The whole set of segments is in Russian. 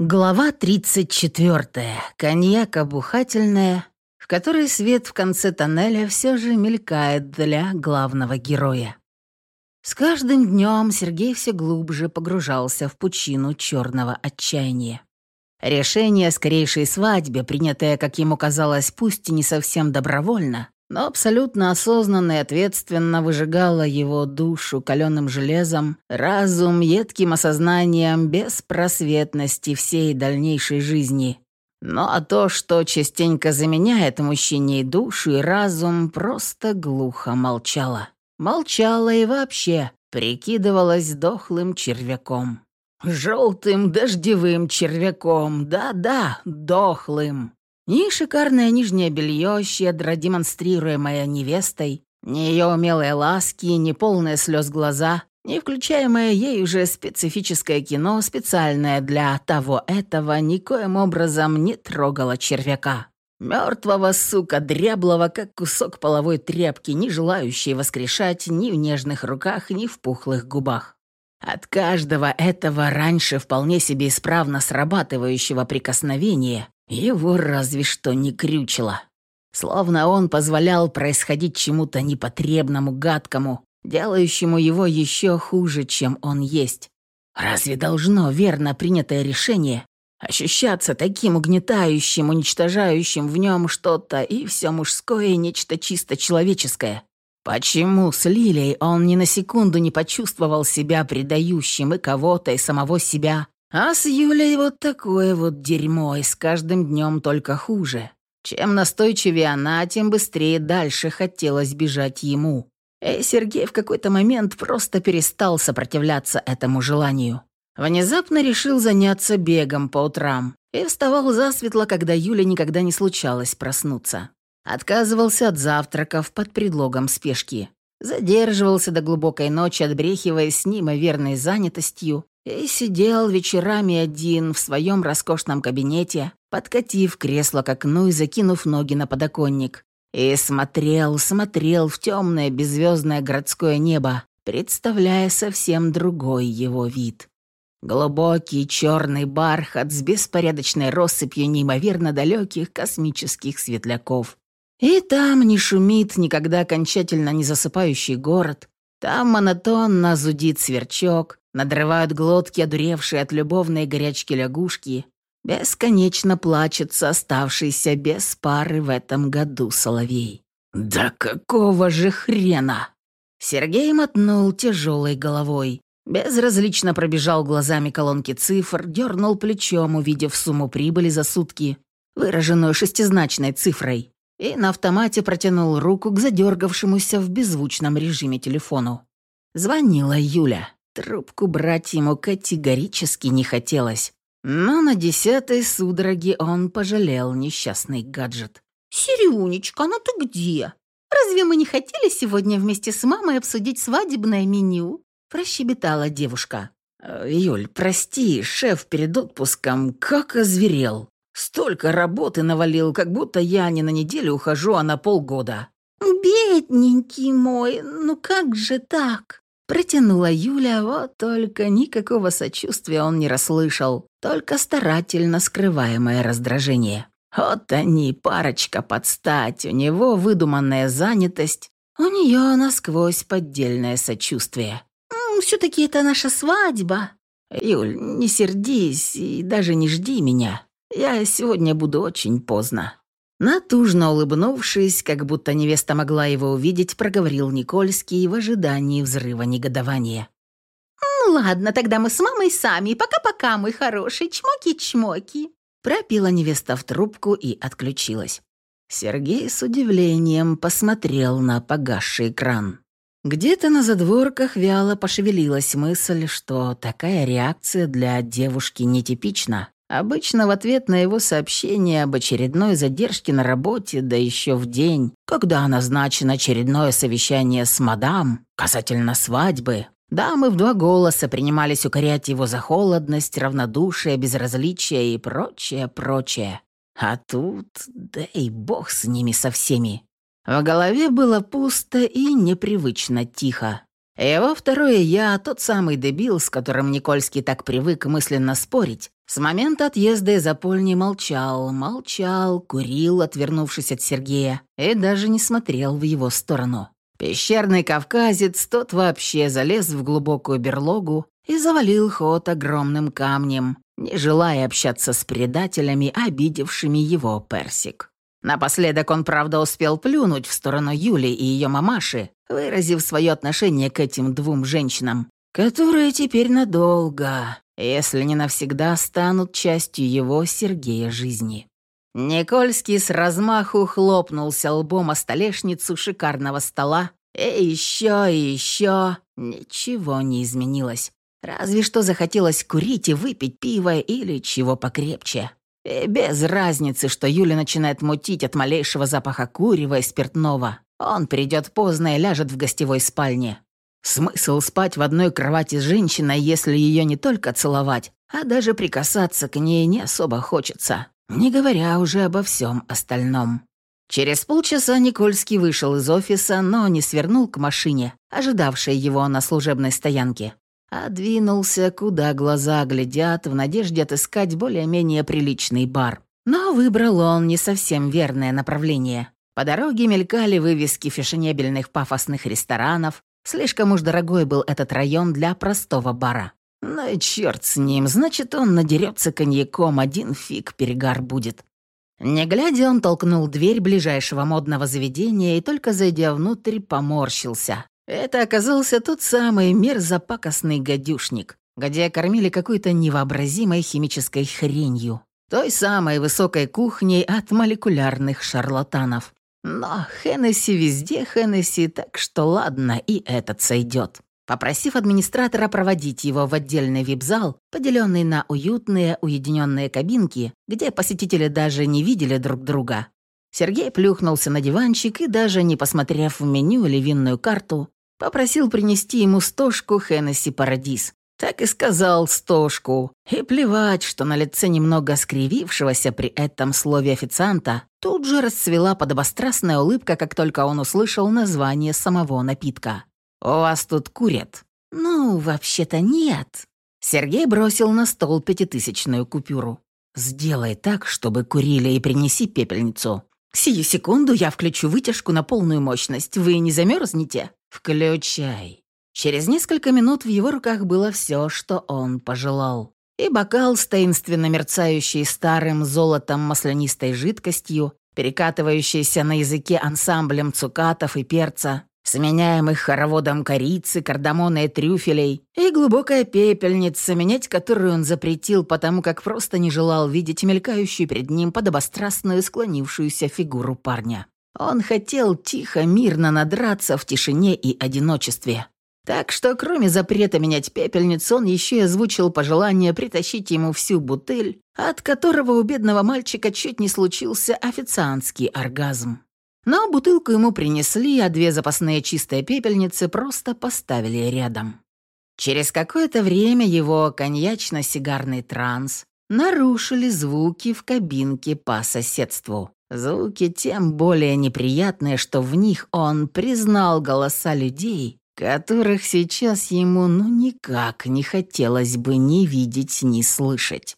Глава 34. Коньяк обухательная, в которой свет в конце тоннеля все же мелькает для главного героя. С каждым днем Сергей все глубже погружался в пучину черного отчаяния. Решение о скорейшей свадьбе, принятое, как ему казалось, пусть и не совсем добровольно, но абсолютно осознанно и ответственно выжигала его душу каленым железом, разум едким осознанием беспросветности всей дальнейшей жизни. Ну а то, что частенько заменяет мужчине и душу, и разум, просто глухо молчала. Молчала и вообще прикидывалась дохлым червяком. Желтым дождевым червяком, да-да, дохлым. Ни шикарное нижнее белье, щедро демонстрируемое невестой, ни ее умелые ласки, ни полные слез глаза, ни включаемое ей уже специфическое кино, специальное для того-этого, никоим образом не трогало червяка. Мертвого, сука, дряблого, как кусок половой тряпки, не желающий воскрешать ни в нежных руках, ни в пухлых губах. От каждого этого раньше вполне себе исправно срабатывающего прикосновения его разве что не крючило. Словно он позволял происходить чему-то непотребному, гадкому, делающему его еще хуже, чем он есть. Разве должно верно принятое решение ощущаться таким угнетающим, уничтожающим в нем что-то и все мужское, и нечто чисто человеческое? Почему с Лилией он ни на секунду не почувствовал себя предающим и кого-то, и самого себя, а с Юлей вот такое вот дерьмо, и с каждым днем только хуже. Чем настойчивее она, тем быстрее дальше хотелось бежать ему. И Сергей в какой-то момент просто перестал сопротивляться этому желанию. Внезапно решил заняться бегом по утрам и вставал засветло, когда Юля никогда не случалось проснуться. Отказывался от завтраков под предлогом спешки. Задерживался до глубокой ночи, отбрехиваясь с неимоверной занятостью, и сидел вечерами один в своем роскошном кабинете, подкатив кресло к окну и закинув ноги на подоконник. И смотрел, смотрел в темное беззвездное городское небо, представляя совсем другой его вид. Глубокий черный бархат с беспорядочной россыпью неимоверно далеких космических светляков. И там не шумит никогда окончательно не засыпающий город, там монотонно зудит сверчок, надрывают глотки, одуревшие от любовной горячки лягушки, бесконечно плачется оставшийся без пары в этом году соловей. «Да какого же хрена?» Сергей мотнул тяжелой головой. Безразлично пробежал глазами колонки цифр, дернул плечом, увидев сумму прибыли за сутки, выраженную шестизначной цифрой и на автомате протянул руку к задергавшемуся в беззвучном режиме телефону. Звонила Юля. Трубку брать ему категорически не хотелось. Но на десятой судороге он пожалел несчастный гаджет. «Серюнечка, ну ты где? Разве мы не хотели сегодня вместе с мамой обсудить свадебное меню?» Прощебетала девушка. «Э, «Юль, прости, шеф перед отпуском как озверел. Столько работы навалил, как будто я не на неделю ухожу, а на полгода». «Бедненький мой, ну как же так?» Протянула Юля, вот только никакого сочувствия он не расслышал, только старательно скрываемое раздражение. Вот они, парочка под стать, у него выдуманная занятость, у нее насквозь поддельное сочувствие. «Все-таки это наша свадьба». «Юль, не сердись и даже не жди меня. Я сегодня буду очень поздно». Натужно улыбнувшись, как будто невеста могла его увидеть, проговорил Никольский в ожидании взрыва негодования. «Ну ладно, тогда мы с мамой сами. Пока-пока, мой хороший. Чмоки-чмоки». Пропила невеста в трубку и отключилась. Сергей с удивлением посмотрел на погасший экран. Где-то на задворках вяло пошевелилась мысль, что такая реакция для девушки нетипична. Обычно в ответ на его сообщение об очередной задержке на работе, да еще в день, когда назначено очередное совещание с мадам касательно свадьбы, дамы в два голоса принимались укорять его за холодность, равнодушие, безразличие и прочее, прочее. А тут, да и бог с ними со всеми. В голове было пусто и непривычно тихо. Его второе «я», тот самый дебил, с которым Никольский так привык мысленно спорить, с момента отъезда из Апольни молчал, молчал, курил, отвернувшись от Сергея, и даже не смотрел в его сторону. Пещерный кавказец, тот вообще залез в глубокую берлогу и завалил ход огромным камнем, не желая общаться с предателями, обидевшими его персик. Напоследок он, правда, успел плюнуть в сторону Юли и ее мамаши, выразив свое отношение к этим двум женщинам, которые теперь надолго, если не навсегда, станут частью его, Сергея, жизни. Никольский с размаху хлопнулся лбом о столешницу шикарного стола, и еще, и еще ничего не изменилось. Разве что захотелось курить и выпить пиво или чего покрепче. И без разницы, что Юля начинает мутить от малейшего запаха курева и спиртного. Он придет поздно и ляжет в гостевой спальне. Смысл спать в одной кровати с женщиной, если ее не только целовать, а даже прикасаться к ней не особо хочется, не говоря уже обо всем остальном. Через полчаса Никольский вышел из офиса, но не свернул к машине, ожидавшей его на служебной стоянке а двинулся, куда глаза глядят, в надежде отыскать более-менее приличный бар. Но выбрал он не совсем верное направление. По дороге мелькали вывески фешенебельных пафосных ресторанов. Слишком уж дорогой был этот район для простого бара. Ну и черт с ним, значит, он надерется коньяком, один фиг перегар будет. Не глядя, он толкнул дверь ближайшего модного заведения и только зайдя внутрь, поморщился. Это оказался тот самый мерзопакостный гадюшник, где кормили какой-то невообразимой химической хренью. Той самой высокой кухней от молекулярных шарлатанов. Но Хеннесси везде Хеннесси, так что ладно, и этот сойдет. Попросив администратора проводить его в отдельный вип-зал, поделенный на уютные, уединенные кабинки, где посетители даже не видели друг друга, Сергей плюхнулся на диванчик и, даже не посмотрев в меню или винную карту, Попросил принести ему стошку Хеннесси Парадис. Так и сказал стошку. И плевать, что на лице немного скривившегося при этом слове официанта тут же расцвела подобострастная улыбка, как только он услышал название самого напитка. «У вас тут курят?» «Ну, вообще-то нет». Сергей бросил на стол пятитысячную купюру. «Сделай так, чтобы курили и принеси пепельницу. Сию секунду я включу вытяжку на полную мощность. Вы не замерзнете?» «Включай». Через несколько минут в его руках было все, что он пожелал. И бокал с таинственно мерцающей старым золотом маслянистой жидкостью, перекатывающийся на языке ансамблем цукатов и перца, сменяемых хороводом корицы, кардамона и трюфелей, и глубокая пепельница, менять которую он запретил, потому как просто не желал видеть мелькающую перед ним подобострастную склонившуюся фигуру парня. Он хотел тихо, мирно надраться в тишине и одиночестве. Так что, кроме запрета менять пепельницу, он еще и озвучил пожелание притащить ему всю бутыль, от которого у бедного мальчика чуть не случился официантский оргазм. Но бутылку ему принесли, а две запасные чистые пепельницы просто поставили рядом. Через какое-то время его коньячно-сигарный транс нарушили звуки в кабинке по соседству. Звуки тем более неприятные, что в них он признал голоса людей, которых сейчас ему ну никак не хотелось бы ни видеть, ни слышать.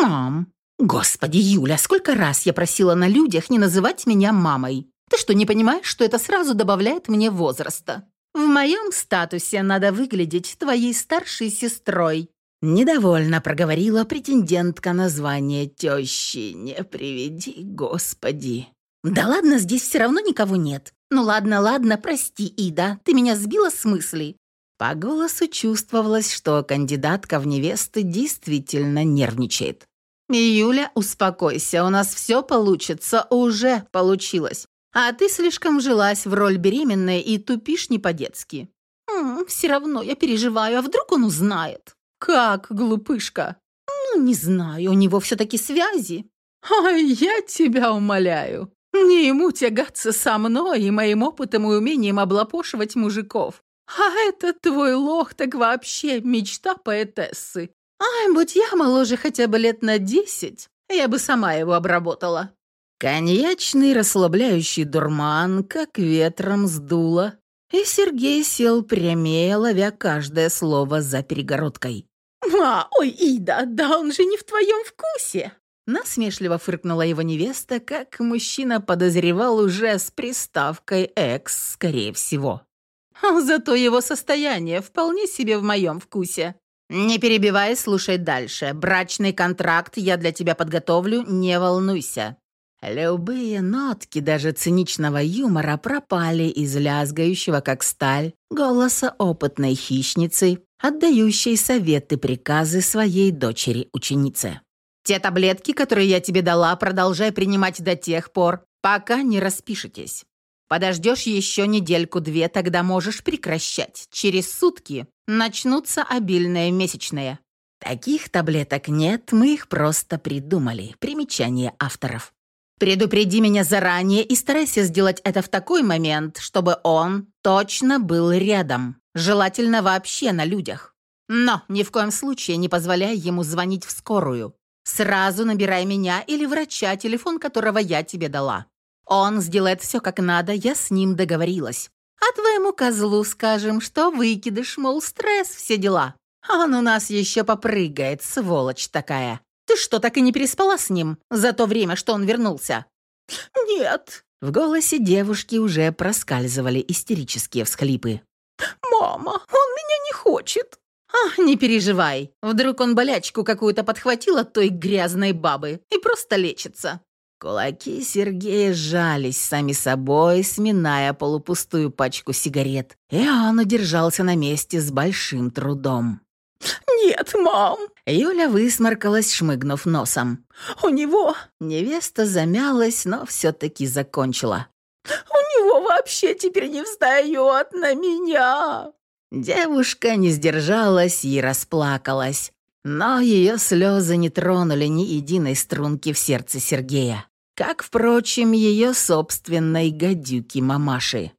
«Мам! Господи, Юля, сколько раз я просила на людях не называть меня мамой. Ты что, не понимаешь, что это сразу добавляет мне возраста? В моем статусе надо выглядеть твоей старшей сестрой, Недовольно проговорила претендентка на звание тещи. «Не приведи, Господи!» «Да ладно, здесь все равно никого нет. Ну ладно, ладно, прости, Ида, ты меня сбила с мысли». По голосу чувствовалось, что кандидатка в невесты действительно нервничает. «Юля, успокойся, у нас все получится, уже получилось. А ты слишком вжилась в роль беременной и тупишь не по-детски». «Все равно я переживаю, а вдруг он узнает?» «Как, глупышка?» «Ну, не знаю, у него все-таки связи». «Ай, я тебя умоляю. Не ему тягаться со мной и моим опытом и умением облапошивать мужиков. А этот твой лох так вообще мечта поэтессы. Ай, будь я моложе хотя бы лет на десять, я бы сама его обработала». Коньячный расслабляющий дурман как ветром сдуло И Сергей сел прямее, ловя каждое слово за перегородкой. «Ма, ой, Ида, да он же не в твоем вкусе!» Насмешливо фыркнула его невеста, как мужчина подозревал уже с приставкой «экс», скорее всего. «Зато его состояние вполне себе в моем вкусе. Не перебивай, слушай дальше. Брачный контракт я для тебя подготовлю, не волнуйся». Любые нотки даже циничного юмора пропали из лязгающего, как сталь, голоса опытной хищницы, отдающей советы приказы своей дочери-ученице. Те таблетки, которые я тебе дала, продолжай принимать до тех пор, пока не распишетесь. Подождешь еще недельку-две, тогда можешь прекращать. Через сутки начнутся обильные месячные. Таких таблеток нет, мы их просто придумали. Примечание авторов. Предупреди меня заранее и старайся сделать это в такой момент, чтобы он точно был рядом. Желательно вообще на людях. Но ни в коем случае не позволяй ему звонить в скорую. Сразу набирай меня или врача, телефон которого я тебе дала. Он сделает все как надо, я с ним договорилась. А твоему козлу скажем, что выкидыш, мол, стресс, все дела. Он у нас еще попрыгает, сволочь такая. Ты что, так и не переспала с ним за то время, что он вернулся?» «Нет». В голосе девушки уже проскальзывали истерические всхлипы. «Мама, он меня не хочет». «А, не переживай. Вдруг он болячку какую-то подхватил от той грязной бабы и просто лечится». Кулаки Сергея сжались сами собой, сминая полупустую пачку сигарет, и он удержался на месте с большим трудом. «Нет, мам!» Юля высморкалась, шмыгнув носом. «У него...» Невеста замялась, но все-таки закончила. «У него вообще теперь не встает на меня!» Девушка не сдержалась и расплакалась. Но ее слезы не тронули ни единой струнки в сердце Сергея. Как, впрочем, ее собственной гадюки-мамаши.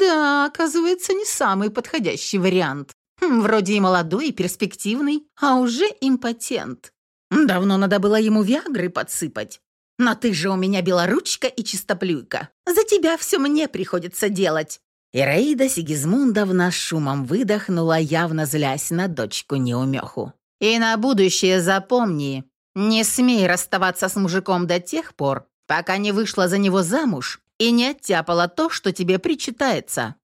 «Да, оказывается, не самый подходящий вариант. Хм, вроде и молодой, и перспективный, а уже импотент. Давно надо было ему виагры подсыпать. Но ты же у меня белоручка и чистоплюйка. За тебя все мне приходится делать. Ираида Сигизмундовна шумом выдохнула, явно злясь на дочку-неумеху. «И на будущее запомни, не смей расставаться с мужиком до тех пор, пока не вышла за него замуж и не оттяпала то, что тебе причитается.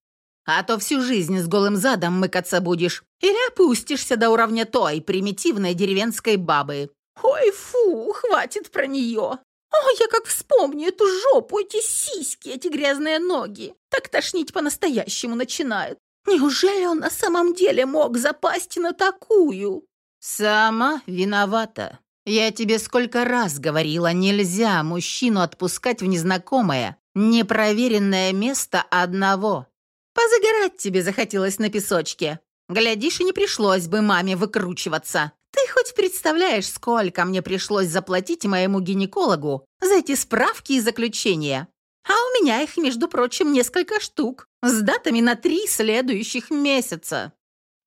А то всю жизнь с голым задом мыкаться будешь или опустишься до уровня той примитивной деревенской бабы. Ой, фу, хватит про нее. Ой, я как вспомню эту жопу, эти сиськи, эти грязные ноги. Так тошнить по-настоящему начинает. Неужели он на самом деле мог запасть на такую? Сама виновата. Я тебе сколько раз говорила, нельзя мужчину отпускать в незнакомое, непроверенное место одного. Позагорать тебе захотелось на песочке. Глядишь, и не пришлось бы маме выкручиваться. Ты хоть представляешь, сколько мне пришлось заплатить моему гинекологу за эти справки и заключения? А у меня их, между прочим, несколько штук, с датами на три следующих месяца».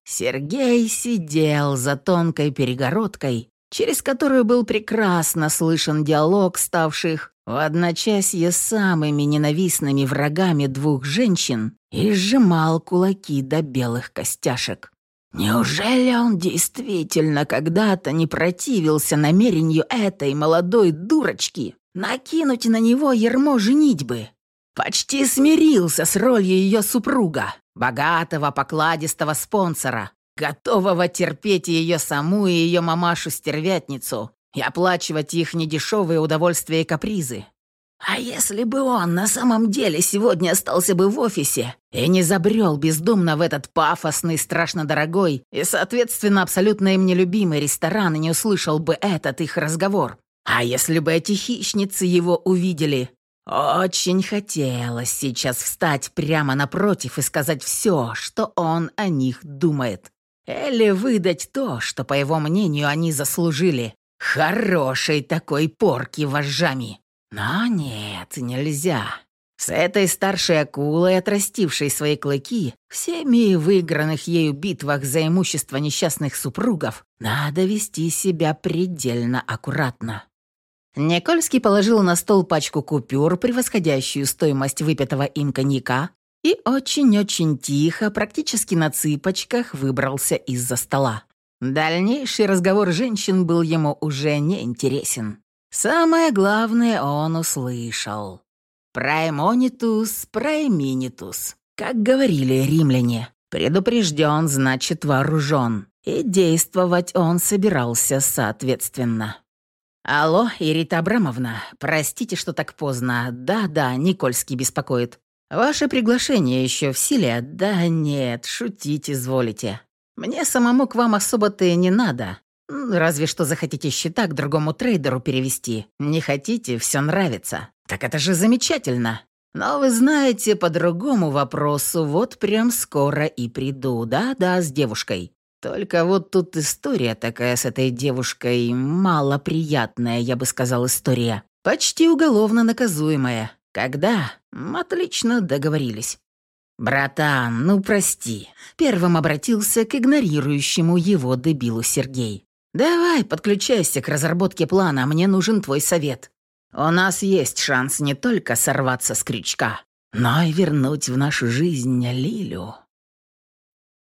Сергей сидел за тонкой перегородкой, через которую был прекрасно слышен диалог ставших в одночасье самыми ненавистными врагами двух женщин и сжимал кулаки до белых костяшек. Неужели он действительно когда-то не противился намерению этой молодой дурочки накинуть на него ермо женитьбы? Почти смирился с ролью ее супруга, богатого покладистого спонсора, готового терпеть ее саму и ее мамашу-стервятницу, и оплачивать их недешевые удовольствия и капризы. А если бы он на самом деле сегодня остался бы в офисе и не забрел бездумно в этот пафосный, страшно дорогой и, соответственно, абсолютно им нелюбимый ресторан и не услышал бы этот их разговор? А если бы эти хищницы его увидели? Очень хотелось сейчас встать прямо напротив и сказать все, что он о них думает. Или выдать то, что, по его мнению, они заслужили. Хорошей такой порки вожжами. Но нет, нельзя. С этой старшей акулой, отрастившей свои клыки, всеми выигранных ею битвах за имущество несчастных супругов, надо вести себя предельно аккуратно. Никольский положил на стол пачку купюр, превосходящую стоимость выпитого им коньяка, и очень-очень тихо, практически на цыпочках, выбрался из-за стола. Дальнейший разговор женщин был ему уже не интересен. Самое главное он услышал. «Праймонитус, прайминитус», как говорили римляне. Предупрежден, значит вооружен. И действовать он собирался соответственно. «Алло, Ирита Абрамовна, простите, что так поздно. Да-да, Никольский беспокоит. Ваше приглашение еще в силе? Да нет, шутить изволите. Мне самому к вам особо-то и не надо. Разве что захотите счета к другому трейдеру перевести. Не хотите, все нравится. Так это же замечательно. Но вы знаете, по другому вопросу вот прям скоро и приду, да-да, с девушкой. Только вот тут история такая с этой девушкой, малоприятная, я бы сказал, история. Почти уголовно наказуемая. Когда? Отлично договорились. «Братан, ну прости», — первым обратился к игнорирующему его дебилу Сергей. «Давай, подключайся к разработке плана, мне нужен твой совет. У нас есть шанс не только сорваться с крючка, но и вернуть в нашу жизнь Лилю».